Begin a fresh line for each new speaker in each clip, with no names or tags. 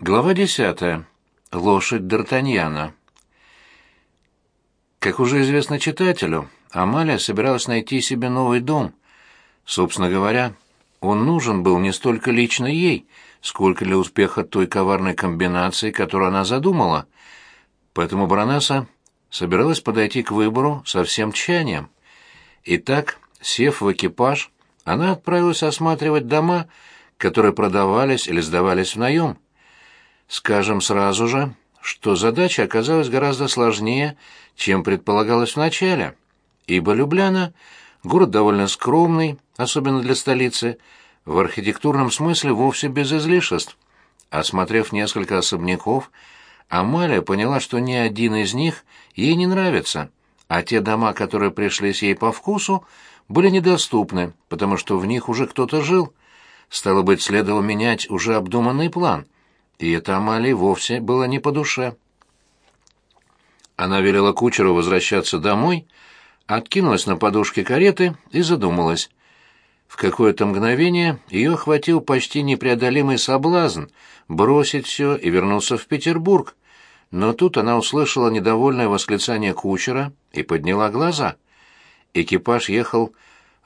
Глава десятая. Лошадь Д'Артаньяна. Как уже известно читателю, Амалия собиралась найти себе новый дом. Собственно говоря, он нужен был не столько лично ей, сколько для успеха той коварной комбинации, которую она задумала. Поэтому баронесса собиралась подойти к выбору со всем тщанием. Итак, сев в экипаж, она отправилась осматривать дома, которые продавались или сдавались в наем. Скажем сразу же, что задача оказалась гораздо сложнее, чем предполагалось вначале, ибо Любляна — город довольно скромный, особенно для столицы, в архитектурном смысле вовсе без излишеств. Осмотрев несколько особняков, Амалия поняла, что ни один из них ей не нравится, а те дома, которые пришлись ей по вкусу, были недоступны, потому что в них уже кто-то жил. Стало быть, следовало менять уже обдуманный план — и это Амалии вовсе было не по душе. Она велела кучеру возвращаться домой, откинулась на подушке кареты и задумалась. В какое-то мгновение ее охватил почти непреодолимый соблазн бросить все и вернуться в Петербург. Но тут она услышала недовольное восклицание кучера и подняла глаза. Экипаж ехал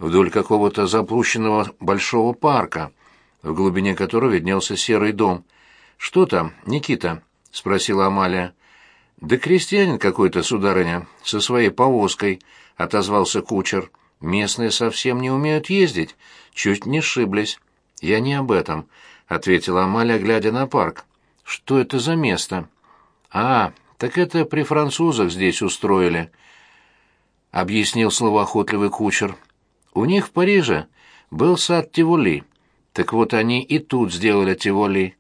вдоль какого-то запущенного большого парка, в глубине которого виднелся серый дом — «Что там, Никита?» — спросила Амалия. «Да крестьянин какой-то, сударыня, со своей повозкой», — отозвался кучер. «Местные совсем не умеют ездить, чуть не сшиблись». «Я не об этом», — ответила Амалия, глядя на парк. «Что это за место?» «А, так это при французах здесь устроили», — объяснил словоохотливый кучер. «У них в Париже был сад Тиволи. Так вот они и тут сделали Тиволи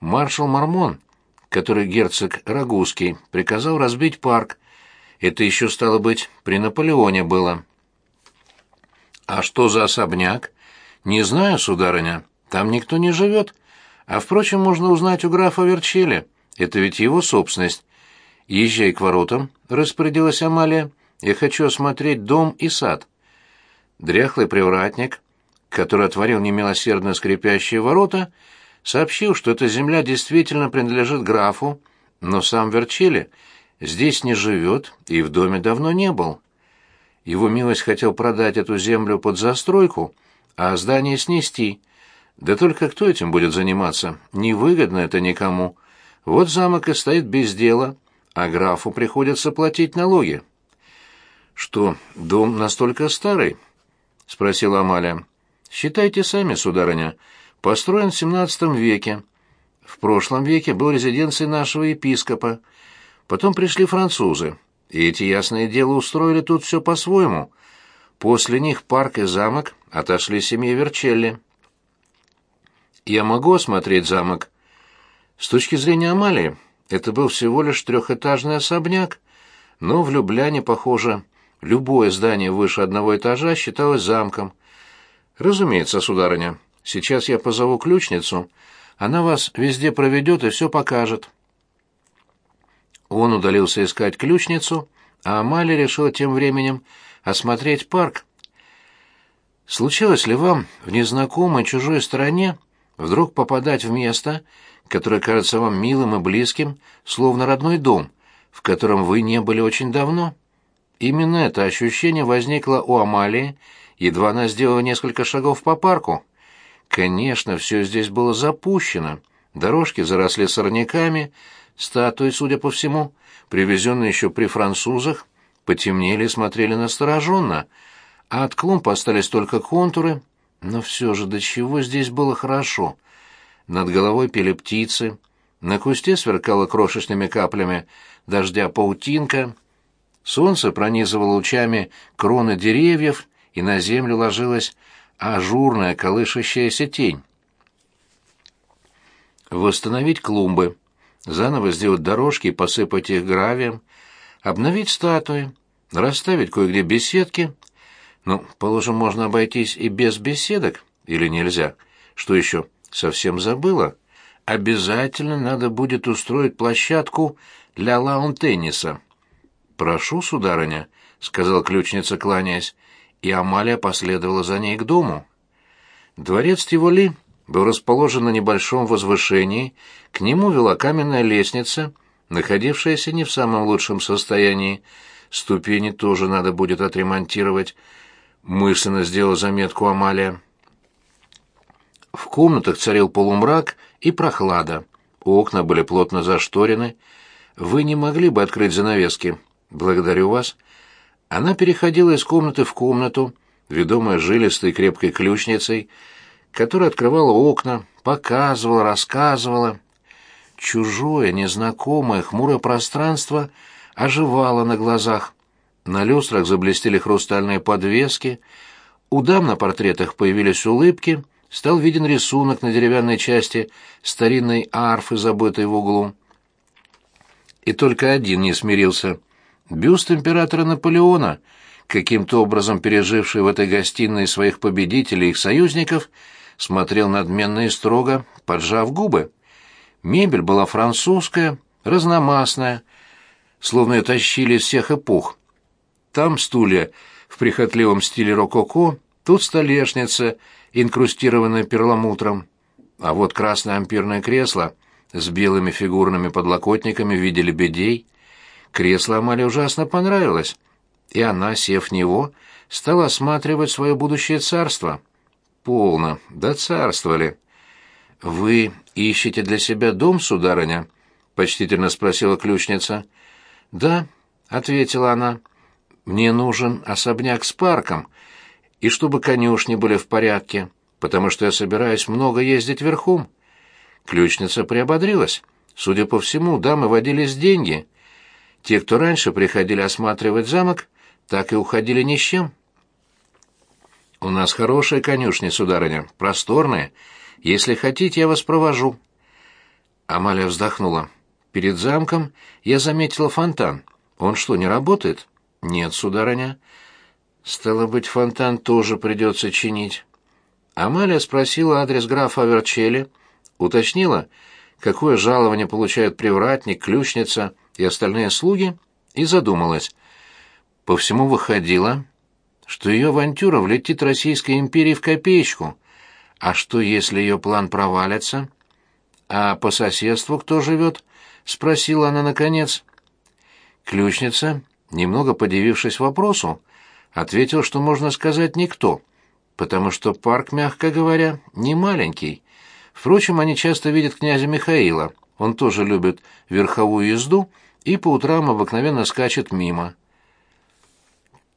маршал Мармон, который герцог Рагузский, приказал разбить парк. Это еще, стало быть, при Наполеоне было. «А что за особняк?» «Не знаю, сударыня. Там никто не живет. А, впрочем, можно узнать у графа Верчели. Это ведь его собственность. Езжай к воротам», — распорядилась Амалия. «Я хочу осмотреть дом и сад». Дряхлый привратник, который отворил немилосердно скрипящие ворота, — сообщил, что эта земля действительно принадлежит графу, но сам Верчили здесь не живет и в доме давно не был. Его милость хотел продать эту землю под застройку, а здание снести. Да только кто этим будет заниматься? Невыгодно это никому. Вот замок и стоит без дела, а графу приходится платить налоги. «Что, дом настолько старый?» — спросила Амалия. «Считайте сами, сударыня построен в XVII веке. В прошлом веке был резиденцией нашего епископа. Потом пришли французы, и эти, ясное дело, устроили тут все по-своему. После них парк и замок отошли семье Верчелли. Я могу осмотреть замок? С точки зрения Амалии, это был всего лишь трехэтажный особняк, но в Любляне, похоже, любое здание выше одного этажа считалось замком. Разумеется, сударыня, Сейчас я позову ключницу, она вас везде проведет и все покажет». Он удалился искать ключницу, а Амалия решила тем временем осмотреть парк. Случалось ли вам в незнакомой чужой стране вдруг попадать в место, которое кажется вам милым и близким, словно родной дом, в котором вы не были очень давно? Именно это ощущение возникло у Амалии, едва она сделала несколько шагов по парку. Конечно, все здесь было запущено. Дорожки заросли сорняками, статуи, судя по всему, привезенные еще при французах, потемнели и смотрели настороженно, а от клумб остались только контуры, но все же до чего здесь было хорошо. Над головой пели птицы, на кусте сверкала крошечными каплями дождя паутинка, солнце пронизывало лучами кроны деревьев, и на землю ложилась ажурная колышащаяся тень. Восстановить клумбы, заново сделать дорожки и посыпать их гравием, обновить статуи, расставить кое-где беседки. Ну, положим, можно обойтись и без беседок, или нельзя? Что еще? Совсем забыла. Обязательно надо будет устроить площадку для лаун-тенниса. «Прошу, сударыня», — сказал ключница, кланяясь и Амалия последовала за ней к дому. Дворец Тиволи был расположен на небольшом возвышении, к нему вела каменная лестница, находившаяся не в самом лучшем состоянии. Ступени тоже надо будет отремонтировать. Мысленно сделала заметку Амалия. В комнатах царил полумрак и прохлада. Окна были плотно зашторены. Вы не могли бы открыть занавески? Благодарю вас. Она переходила из комнаты в комнату, ведомая жилистой крепкой ключницей, которая открывала окна, показывала, рассказывала. Чужое, незнакомое, хмурое пространство оживало на глазах. На люстрах заблестели хрустальные подвески, у дам на портретах появились улыбки, стал виден рисунок на деревянной части старинной арфы, забытой в углу. И только один не смирился. Бюст императора Наполеона, каким-то образом переживший в этой гостиной своих победителей и их союзников, смотрел надменно и строго, поджав губы. Мебель была французская, разномастная, словно ее тащили из всех эпох. Там стулья в прихотливом стиле рококо, тут столешница, инкрустированная перламутром, а вот красное ампирное кресло с белыми фигурными подлокотниками в виде лебедей. Кресло Амале ужасно понравилось, и она, сев в него, стала осматривать свое будущее царство — полно, да царствовали. Вы ищете для себя дом, сударыня? почтительно спросила ключница. Да, ответила она. Мне нужен особняк с парком, и чтобы конюшни были в порядке, потому что я собираюсь много ездить верхом. Ключница приободрилась. Судя по всему, дамы водились деньги. Те, кто раньше приходили осматривать замок, так и уходили ни с чем. «У нас хорошие конюшни, сударыня, просторные. Если хотите, я вас провожу». Амалия вздохнула. «Перед замком я заметила фонтан. Он что, не работает?» «Нет, сударыня». «Стало быть, фонтан тоже придется чинить». Амалия спросила адрес графа Верчели, уточнила, какое жалование получают привратник, ключница и остальные слуги, и задумалась. По всему выходило, что ее авантюра влетит Российской империи в копеечку. А что, если ее план провалится? А по соседству кто живет? Спросила она наконец. Ключница, немного подивившись вопросу, ответил, что можно сказать никто, потому что парк, мягко говоря, не маленький. Впрочем, они часто видят князя Михаила. Он тоже любит верховую езду и по утрам обыкновенно скачет мимо.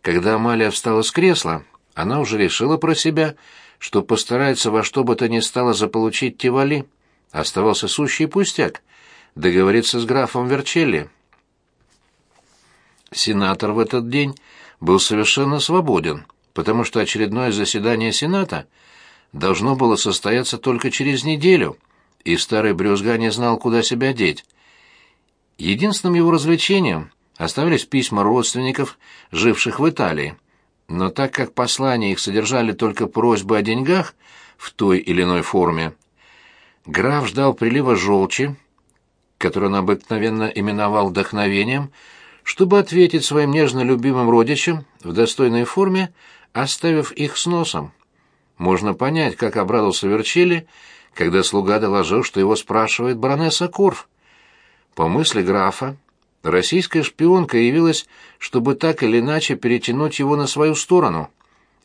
Когда Амалия встала с кресла, она уже решила про себя, что постарается во что бы то ни стало заполучить Тивали. Оставался сущий пустяк — договориться с графом Верчелли. Сенатор в этот день был совершенно свободен, потому что очередное заседание Сената должно было состояться только через неделю, и старый брюзга не знал, куда себя деть. Единственным его развлечением оставались письма родственников, живших в Италии. Но так как послания их содержали только просьбы о деньгах в той или иной форме, граф ждал прилива желчи, который он обыкновенно именовал вдохновением, чтобы ответить своим нежно любимым родичам в достойной форме, оставив их с носом. Можно понять, как обрадовался Верчили, когда слуга доложил, что его спрашивает баронесса Корф. По мысли графа, Российская шпионка явилась, чтобы так или иначе перетянуть его на свою сторону.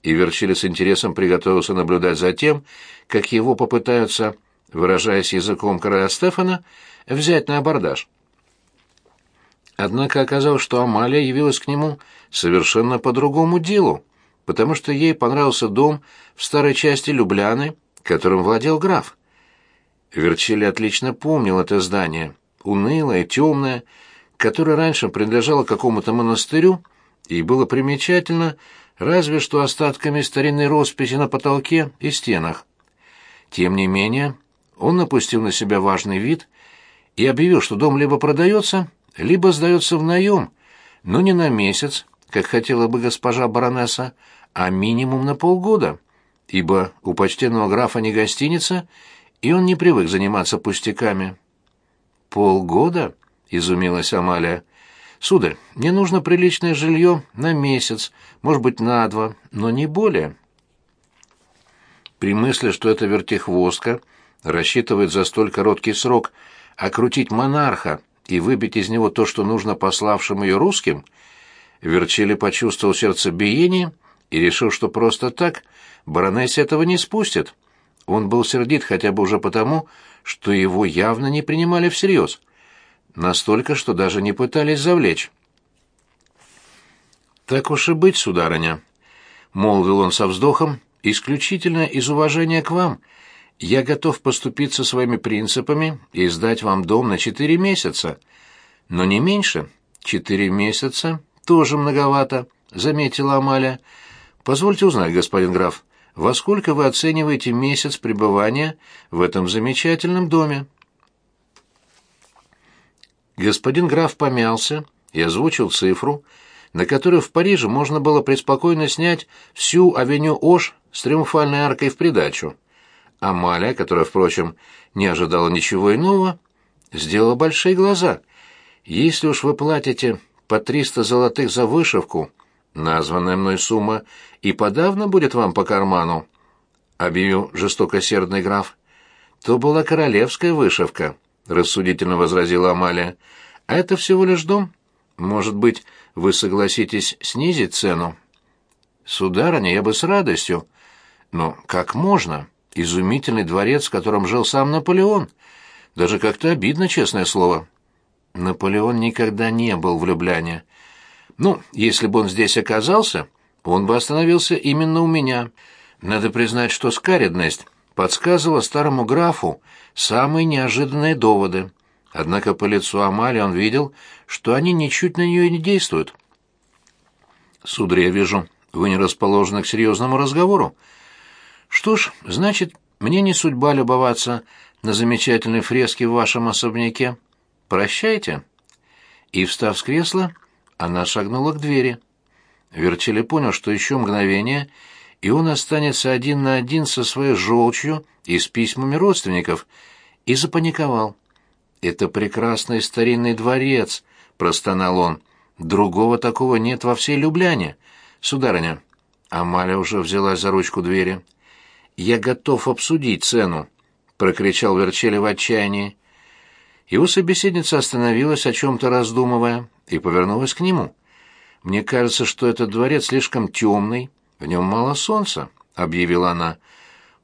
И Верчили с интересом приготовился наблюдать за тем, как его попытаются, выражаясь языком короля Стефана, взять на абордаж. Однако оказалось, что Амалия явилась к нему совершенно по другому делу, потому что ей понравился дом в старой части Любляны, которым владел граф. Верчили отлично помнил это здание, унылое, темное, которое раньше принадлежало какому-то монастырю и было примечательно разве что остатками старинной росписи на потолке и стенах. Тем не менее, он напустил на себя важный вид и объявил, что дом либо продается, либо сдается в наем, но не на месяц, как хотела бы госпожа баронесса, а минимум на полгода, ибо у почтенного графа не гостиница, и он не привык заниматься пустяками. «Полгода?» — изумилась Амалия. «Сударь, мне нужно приличное жилье на месяц, может быть, на два, но не более». При мысли, что эта вертихвостка рассчитывает за столь короткий срок окрутить монарха и выбить из него то, что нужно пославшим ее русским, Верчили почувствовал сердцебиение и решил, что просто так баронесса этого не спустит. Он был сердит хотя бы уже потому, что его явно не принимали всерьез. Настолько, что даже не пытались завлечь. «Так уж и быть, сударыня», — молвил он со вздохом, — «исключительно из уважения к вам. Я готов поступиться своими принципами и сдать вам дом на четыре месяца. Но не меньше. Четыре месяца тоже многовато», — заметила Амалия. «Позвольте узнать, господин граф, во сколько вы оцениваете месяц пребывания в этом замечательном доме?» Господин граф помялся и озвучил цифру, на которую в Париже можно было преспокойно снять всю авеню Ош с триумфальной аркой в придачу. Амалия, которая, впрочем, не ожидала ничего иного, сделала большие глаза. «Если уж вы платите по триста золотых за вышивку, названная мной сумма и подавно будет вам по карману», — объявил жестокосердный граф. «То была королевская вышивка», — рассудительно возразила Амалия. «А это всего лишь дом. Может быть, вы согласитесь снизить цену?» «Сударыня, я бы с радостью. Но как можно? Изумительный дворец, в котором жил сам Наполеон. Даже как-то обидно, честное слово». Наполеон никогда не был влюбляне. Ну, если бы он здесь оказался, он бы остановился именно у меня. Надо признать, что скаредность подсказывала старому графу самые неожиданные доводы. Однако по лицу Амали он видел, что они ничуть на нее не действуют. «Сударь, я вижу, вы не расположены к серьезному разговору. Что ж, значит, мне не судьба любоваться на замечательной фреске в вашем особняке. Прощайте». И, встав с кресла, она шагнула к двери. Верчили понял, что еще мгновение, и он останется один на один со своей желчью и с письмами родственников, и запаниковал. «Это прекрасный старинный дворец», — простонал он. «Другого такого нет во всей Любляне. Сударыня». Амаля уже взялась за ручку двери. «Я готов обсудить цену», — прокричал Верчели в отчаянии. Его собеседница остановилась, о чем-то раздумывая, и повернулась к нему. «Мне кажется, что этот дворец слишком темный, в нем мало солнца», — объявила она.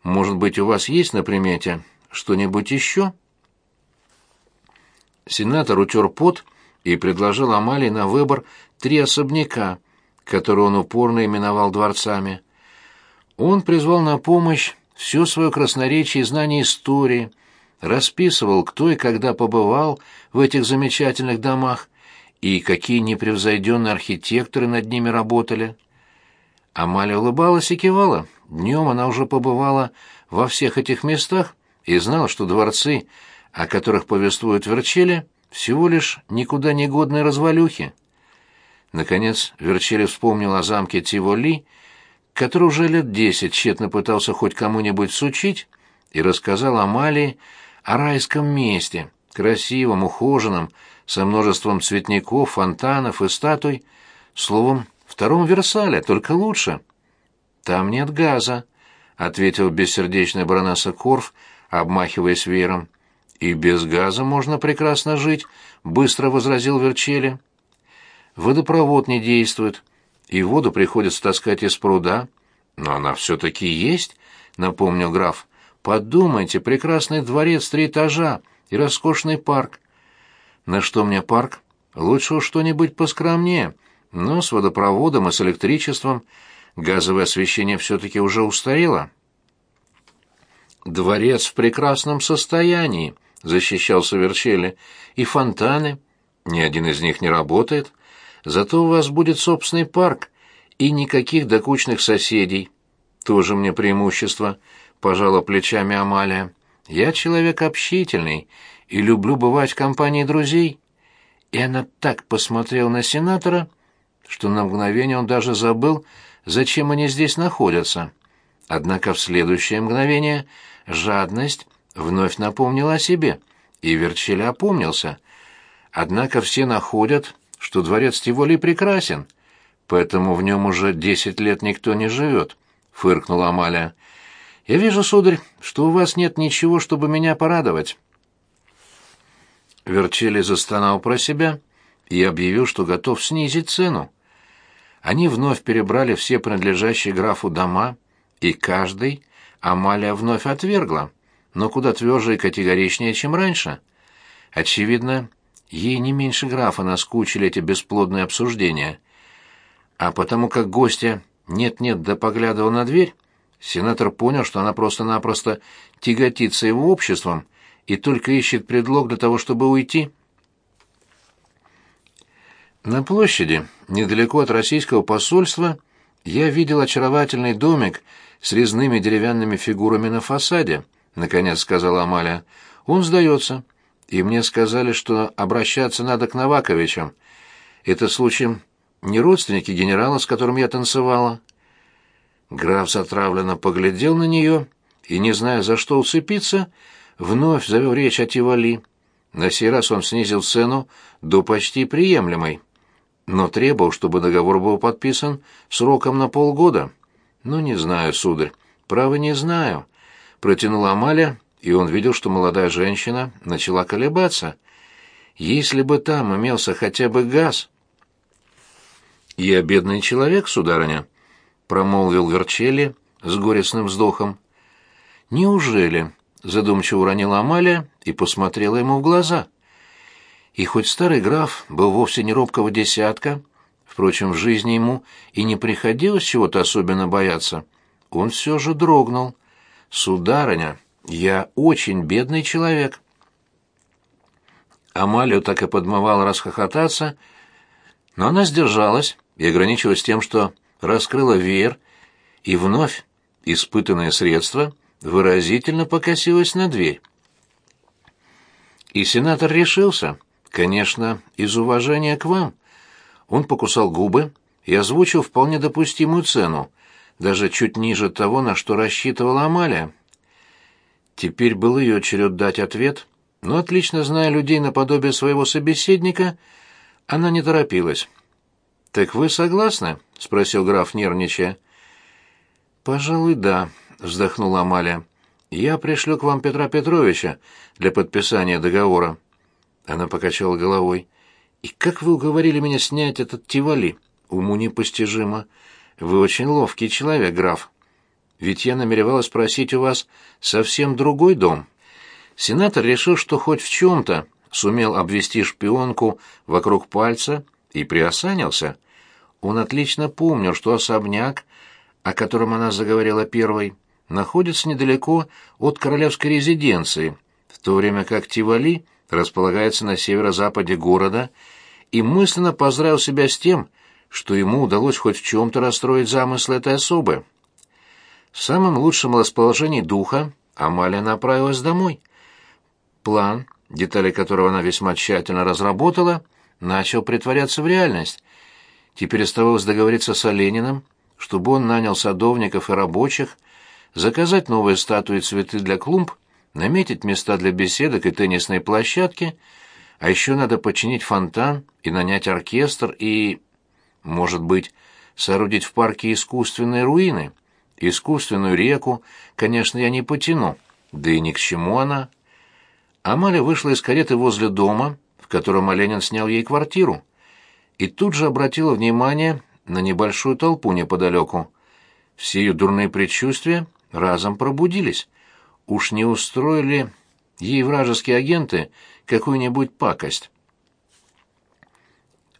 «Может быть, у вас есть на примете что-нибудь еще?» Сенатор утер пот и предложил Амалии на выбор три особняка, которые он упорно именовал дворцами. Он призвал на помощь все свое красноречие и знание истории, расписывал, кто и когда побывал в этих замечательных домах и какие непревзойденные архитекторы над ними работали. Амалия улыбалась и кивала. Днем она уже побывала во всех этих местах и знала, что дворцы — о которых повествуют Верчели, всего лишь никуда не годные развалюхи. Наконец Верчели вспомнил о замке Тиволи, который уже лет десять тщетно пытался хоть кому-нибудь сучить, и рассказал Амалии о райском месте, красивом, ухоженном, со множеством цветников, фонтанов и статуй, словом, втором Версале, только лучше. «Там нет газа», — ответил бессердечный баронесса Корф, обмахиваясь веером. «И без газа можно прекрасно жить», — быстро возразил Верчели. «Водопровод не действует, и воду приходится таскать из пруда». «Но она все-таки есть», — напомнил граф. «Подумайте, прекрасный дворец три этажа и роскошный парк». «На что мне парк? Лучше что-нибудь поскромнее, но с водопроводом и с электричеством. Газовое освещение все-таки уже устарело». «Дворец в прекрасном состоянии», — защищался Верчели, — «и фонтаны. Ни один из них не работает. Зато у вас будет собственный парк и никаких докучных соседей. Тоже мне преимущество», — пожала плечами Амалия. «Я человек общительный и люблю бывать в компании друзей». И она так посмотрела на сенатора, что на мгновение он даже забыл, зачем они здесь находятся. Однако в следующее мгновение жадность вновь напомнил о себе, и Верчель опомнился. Однако все находят, что дворец Тиволи прекрасен, поэтому в нем уже десять лет никто не живет, — фыркнула Амалия. Я вижу, сударь, что у вас нет ничего, чтобы меня порадовать. Верчели застонал про себя и объявил, что готов снизить цену. Они вновь перебрали все принадлежащие графу дома, и каждый Амалия вновь отвергла, но куда тверже и категоричнее, чем раньше. Очевидно, ей не меньше графа наскучили эти бесплодные обсуждения. А потому как гостья нет-нет да поглядывал на дверь, сенатор понял, что она просто-напросто тяготится его обществом и только ищет предлог для того, чтобы уйти. На площади, недалеко от российского посольства, я видел очаровательный домик с резными деревянными фигурами на фасаде, наконец сказала Амалия. Он сдается. И мне сказали, что обращаться надо к Новаковичам. Это случаем не родственники генерала, с которым я танцевала. Граф затравленно поглядел на нее и, не зная, за что уцепиться, вновь завел речь о Тивали. На сей раз он снизил цену до почти приемлемой, но требовал, чтобы договор был подписан сроком на полгода. «Ну, не знаю, сударь, право не знаю», — протянула Амалия, и он видел, что молодая женщина начала колебаться. «Если бы там имелся хотя бы газ...» «Я бедный человек, сударыня», — промолвил Верчелли с горестным вздохом. «Неужели?» — задумчиво уронила Амалия и посмотрела ему в глаза. И хоть старый граф был вовсе не робкого десятка, впрочем, в жизни ему и не приходилось чего-то особенно бояться, он все же дрогнул. «Сударыня, я очень бедный человек». Амалию так и подмывал расхохотаться, но она сдержалась и ограничилась тем, что раскрыла веер и вновь испытанное средство выразительно покосилась на дверь. И сенатор решился, конечно, из уважения к вам. Он покусал губы и озвучил вполне допустимую цену, даже чуть ниже того, на что рассчитывала Амалия. Теперь был ее черед дать ответ, но, отлично зная людей наподобие своего собеседника, она не торопилась. «Так вы согласны?» — спросил граф, нервничая. «Пожалуй, да», — вздохнула Амалия. «Я пришлю к вам Петра Петровича для подписания договора». Она покачала головой. «И как вы уговорили меня снять этот Тивали? Уму непостижимо. Вы очень ловкий человек, граф. Ведь я намеревалась спросить у вас совсем другой дом». Сенатор решил, что хоть в чем-то сумел обвести шпионку вокруг пальца и приосанился. Он отлично помнил, что особняк, о котором она заговорила первой, находится недалеко от королевской резиденции, в то время как Тивали располагается на северо-западе города, и мысленно поздравил себя с тем, что ему удалось хоть в чем-то расстроить замыслы этой особы. В самом лучшем расположении духа Амалия направилась домой. План, детали которого она весьма тщательно разработала, начал притворяться в реальность. Теперь оставалось договориться с Олениным, чтобы он нанял садовников и рабочих, заказать новые статуи и цветы для клумб, наметить места для беседок и теннисной площадки, а еще надо починить фонтан и нанять оркестр и, может быть, соорудить в парке искусственные руины. Искусственную реку, конечно, я не потяну, да и ни к чему она. Амаля вышла из кареты возле дома, котором Оленин снял ей квартиру, и тут же обратила внимание на небольшую толпу неподалеку. Все ее дурные предчувствия разом пробудились. Уж не устроили ей вражеские агенты какую-нибудь пакость.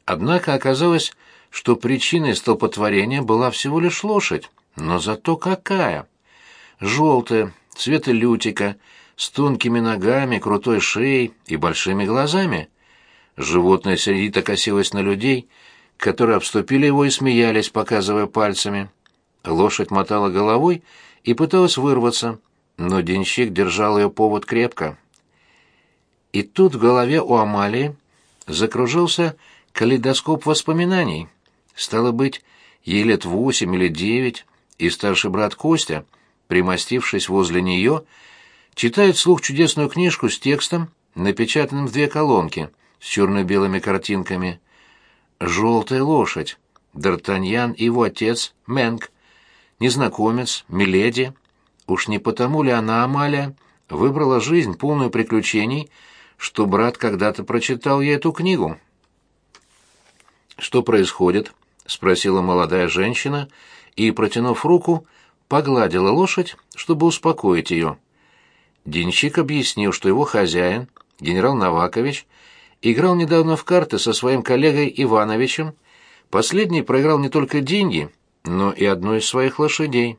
Однако оказалось, что причиной столпотворения была всего лишь лошадь, но зато какая! Желтая, цвета лютика, с тонкими ногами, крутой шеей и большими глазами. Животное сердито косилось на людей, которые обступили его и смеялись, показывая пальцами. Лошадь мотала головой и пыталась вырваться, но денщик держал ее повод крепко. И тут в голове у Амалии закружился калейдоскоп воспоминаний. Стало быть, ей лет восемь или девять, и старший брат Костя, примостившись возле нее, читает вслух чудесную книжку с текстом, напечатанным в две колонки, с черно-белыми картинками. «Желтая лошадь», Д'Артаньян и его отец, Мэнк, незнакомец, Миледи, Уж не потому ли она, Амалия, выбрала жизнь, полную приключений, что брат когда-то прочитал ей эту книгу? «Что происходит?» — спросила молодая женщина и, протянув руку, погладила лошадь, чтобы успокоить ее. Денщик объяснил, что его хозяин, генерал Навакович, играл недавно в карты со своим коллегой Ивановичем. Последний проиграл не только деньги, но и одну из своих лошадей.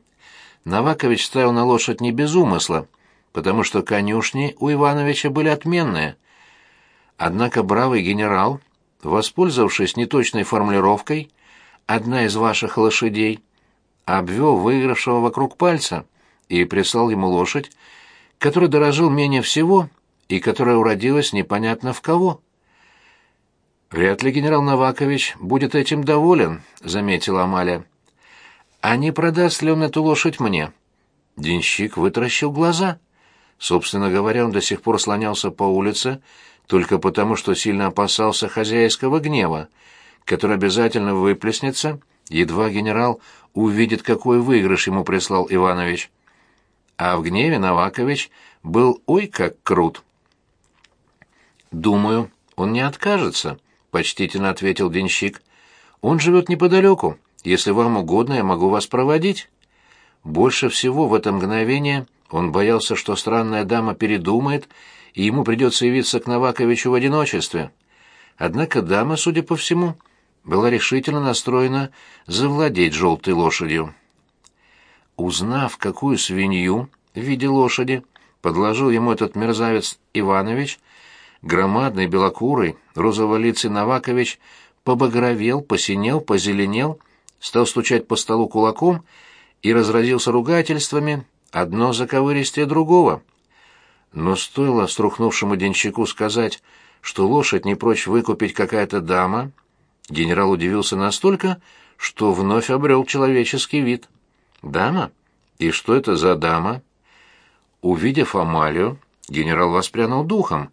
Навакович ставил на лошадь не без умысла, потому что конюшни у Ивановича были отменные. Однако бравый генерал, воспользовавшись неточной формулировкой «одна из ваших лошадей», обвел выигравшего вокруг пальца и прислал ему лошадь, который дорожил менее всего и которая уродилась непонятно в кого. «Вряд ли генерал Навакович будет этим доволен», — заметила Амалия. «А не продаст ли он эту лошадь мне?» Денщик вытаращил глаза. Собственно говоря, он до сих пор слонялся по улице только потому, что сильно опасался хозяйского гнева, который обязательно выплеснется, едва генерал увидит, какой выигрыш ему прислал Иванович. А в гневе Навакович был ой как крут. «Думаю, он не откажется», — почтительно ответил денщик. «Он живет неподалеку. Если вам угодно, я могу вас проводить». Больше всего в это мгновение он боялся, что странная дама передумает, и ему придется явиться к Наваковичу в одиночестве. Однако дама, судя по всему, была решительно настроена завладеть желтой лошадью. Узнав, какую свинью в виде лошади подложил ему этот мерзавец Иванович, громадный белокурый розоволицый Навакович побагровел, посинел, позеленел, стал стучать по столу кулаком и разразился ругательствами, одно заковыристее другого. Но стоило струхнувшему денщику сказать, что лошадь не прочь выкупить какая-то дама, генерал удивился настолько, что вновь обрел человеческий вид. «Дама? И что это за дама?» Увидев Амалию, генерал воспрянул духом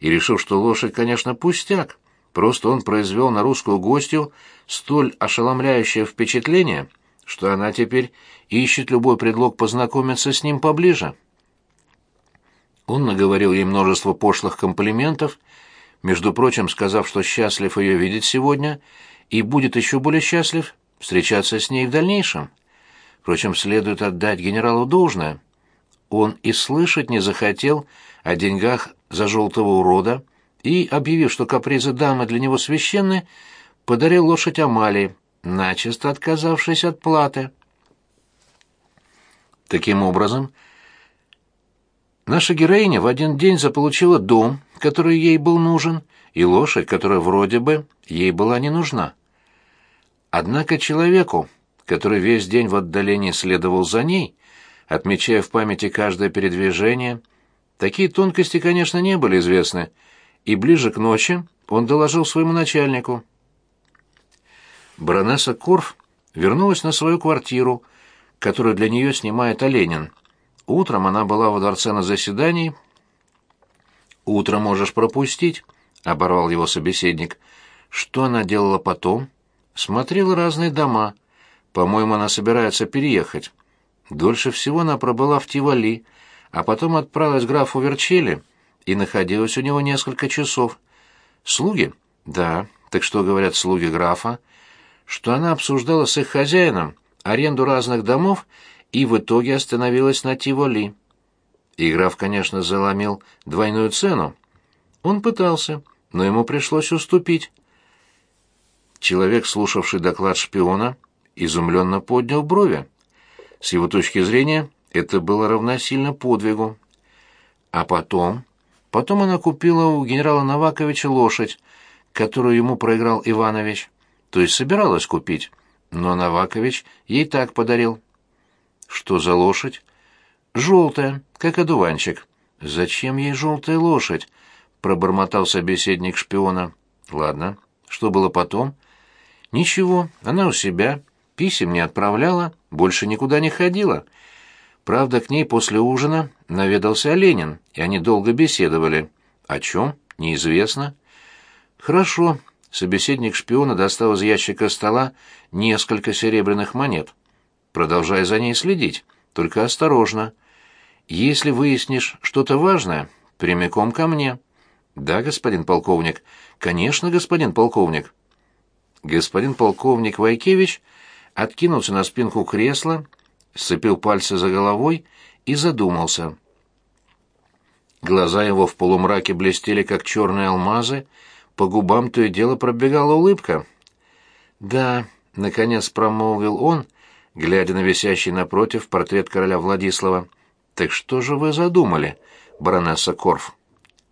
и решил, что лошадь, конечно, пустяк, просто он произвел на русскую гостью столь ошеломляющее впечатление — что она теперь ищет любой предлог познакомиться с ним поближе. Он наговорил ей множество пошлых комплиментов, между прочим, сказав, что счастлив ее видеть сегодня и будет еще более счастлив встречаться с ней в дальнейшем. Впрочем, следует отдать генералу должное. Он и слышать не захотел о деньгах за желтого урода и, объявив, что капризы дамы для него священны, подарил лошадь Амалии, начисто отказавшись от платы. Таким образом, наша героиня в один день заполучила дом, который ей был нужен, и лошадь, которая вроде бы ей была не нужна. Однако человеку, который весь день в отдалении следовал за ней, отмечая в памяти каждое передвижение, такие тонкости, конечно, не были известны, и ближе к ночи он доложил своему начальнику — баронесса Корф вернулась на свою квартиру, которую для нее снимает Оленин. Утром она была во дворце на заседании. «Утро можешь пропустить», — оборвал его собеседник. «Что она делала потом?» «Смотрела разные дома. По-моему, она собирается переехать. Дольше всего она пробыла в Тивали, а потом отправилась к графу Верчели и находилась у него несколько часов. Слуги? Да. Так что говорят слуги графа? что она обсуждала с их хозяином аренду разных домов и в итоге остановилась на Тиволи. И граф, конечно, заломил двойную цену. Он пытался, но ему пришлось уступить. Человек, слушавший доклад шпиона, изумленно поднял брови. С его точки зрения, это было равносильно подвигу. А потом... Потом она купила у генерала Наваковича лошадь, которую ему проиграл Иванович то есть собиралась купить, но Навакович ей так подарил. Что за лошадь? Желтая, как одуванчик. Зачем ей желтая лошадь? Пробормотал собеседник шпиона. Ладно, что было потом? Ничего, она у себя, писем не отправляла, больше никуда не ходила. Правда, к ней после ужина наведался Ленин, и они долго беседовали. О чем? Неизвестно. Хорошо, собеседник шпиона достал из ящика стола несколько серебряных монет. Продолжая за ней следить, Только осторожно. Если выяснишь что-то важное, прямиком ко мне. Да, господин полковник. Конечно, господин полковник. Господин полковник Вайкевич откинулся на спинку кресла, сцепил пальцы за головой и задумался. Глаза его в полумраке блестели, как черные алмазы, по губам то и дело пробегала улыбка. «Да», — наконец промолвил он, глядя на висящий напротив портрет короля Владислава, — «так что же вы задумали, баронесса Корф?»